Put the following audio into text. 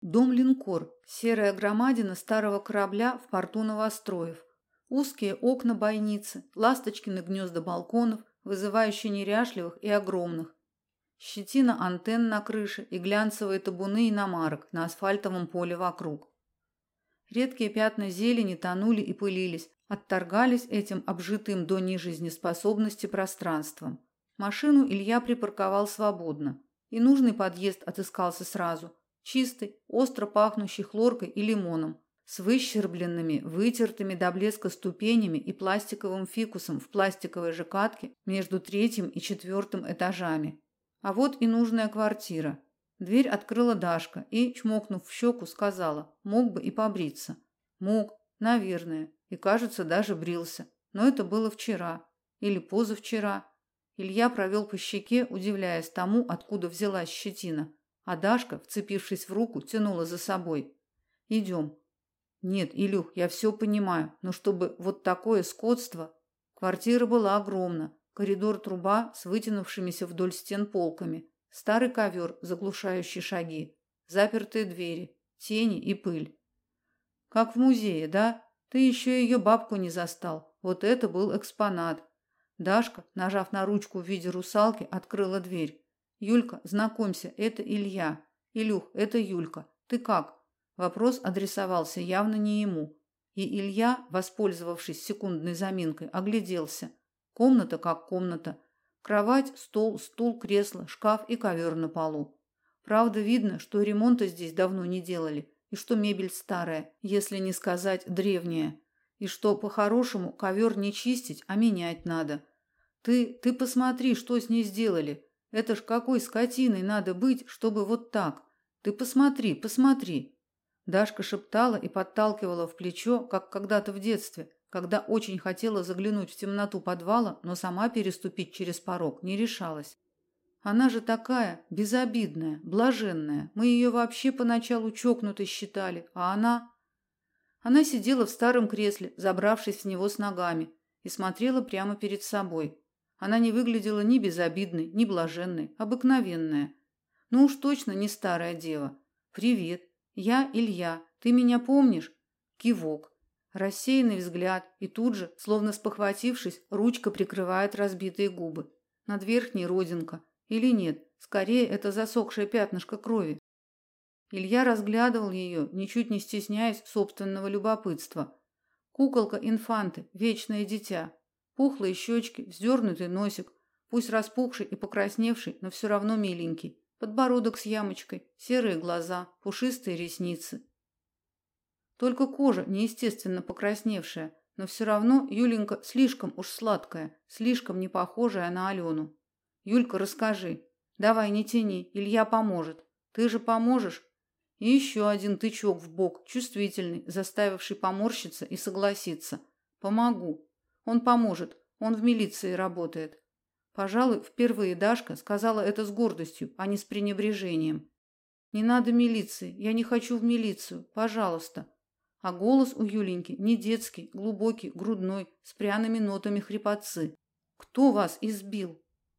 Дом-линкор, серая громадина старого корабля в порту Новостроев. Узкие окна бойницы, ласточкины гнезда балконов, вызывающие неряшливых и огромных. Щетина антенн на крыше и глянцевые табуны иномарок на асфальтовом поле вокруг. Редкие пятна зелени тонули и пылились, отторгались этим обжитым до нежизнеспособности пространством. Машину Илья припарковал свободно, и нужный подъезд отыскался сразу. Чистый, остро пахнущий хлоркой и лимоном, с выщербленными, вытертыми до блеска ступенями и пластиковым фикусом в пластиковой же катке между третьим и четвертым этажами. А вот и нужная квартира. Дверь открыла Дашка и, чмокнув в щеку, сказала: "Мог бы и побриться". Мог, наверное, и, кажется, даже брился. Но это было вчера или позавчера. Илья провел по щеке, удивляясь тому, откуда взялась щетина, а Дашка, вцепившись в руку, тянула за собой. «Идем». «Нет, Илюх, я все понимаю, но чтобы вот такое скотство...» Квартира была огромна, коридор труба с вытянувшимися вдоль стен полками, старый ковер, заглушающий шаги, запертые двери, тени и пыль. Как в музее, да? Ты еще ее бабку не застал. Вот это был экспонат. Дашка, нажав на ручку в виде русалки, открыла дверь. Юлька, знакомься, это Илья. Илюх, это Юлька. Ты как? Вопрос адресовался явно не ему. И Илья, воспользовавшись секундной заминкой, огляделся. Комната как комната. Кровать, стол, стул, кресло, шкаф и ковер на полу. Правда, видно, что ремонта здесь давно не делали, и что мебель старая, если не сказать древняя, и что по-хорошему ковер не чистить, а менять надо. Ты, ты посмотри, что с ней сделали. Это ж какой скотиной надо быть, чтобы вот так. Ты посмотри, посмотри. Дашка шептала и подталкивала в плечо, как когда-то в детстве, когда очень хотела заглянуть в темноту подвала, но сама переступить через порог не решалась. Она же такая безобидная, блаженная. Мы ее вообще поначалу чокнутой считали, а она Она сидела в старом кресле, забравшись в него с ногами, и смотрела прямо перед собой. Она не выглядела ни безобидной, ни блаженной, обыкновенная. Ну уж точно не старая дева. Привет. Я Илья. Ты меня помнишь? Кивок. Рассеянный взгляд, и тут же, словно спохватившись, ручка прикрывает разбитые губы. Над верхней родинка. Или нет, скорее это засохшее пятнышко крови. Илья разглядывал ее, ничуть не стесняясь собственного любопытства. Куколка инфанты, вечное дитя. Пухлые щечки, вздернутый носик, пусть распухший и покрасневший, но все равно миленький. Подбородок с ямочкой, серые глаза, пушистые ресницы. Только кожа неестественно покрасневшая, но все равно Юленька слишком уж сладкая, слишком не похожая на Алену. Юлька, расскажи. Давай, не тяни, Илья поможет. Ты же поможешь? И еще один тычок в бок, чувствительный, заставивший поморщиться и согласиться. Помогу. Он поможет. Он в милиции работает. Пожалуй, впервые Дашка сказала это с гордостью, а не с пренебрежением. Не надо милиции. Я не хочу в милицию. Пожалуйста. А голос у Юленьки не детский, глубокий, грудной, с пряными нотами хрипотцы. Кто вас избил?